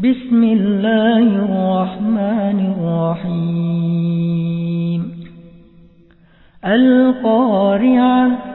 بسم الله الرحمن الرحيم. القارعة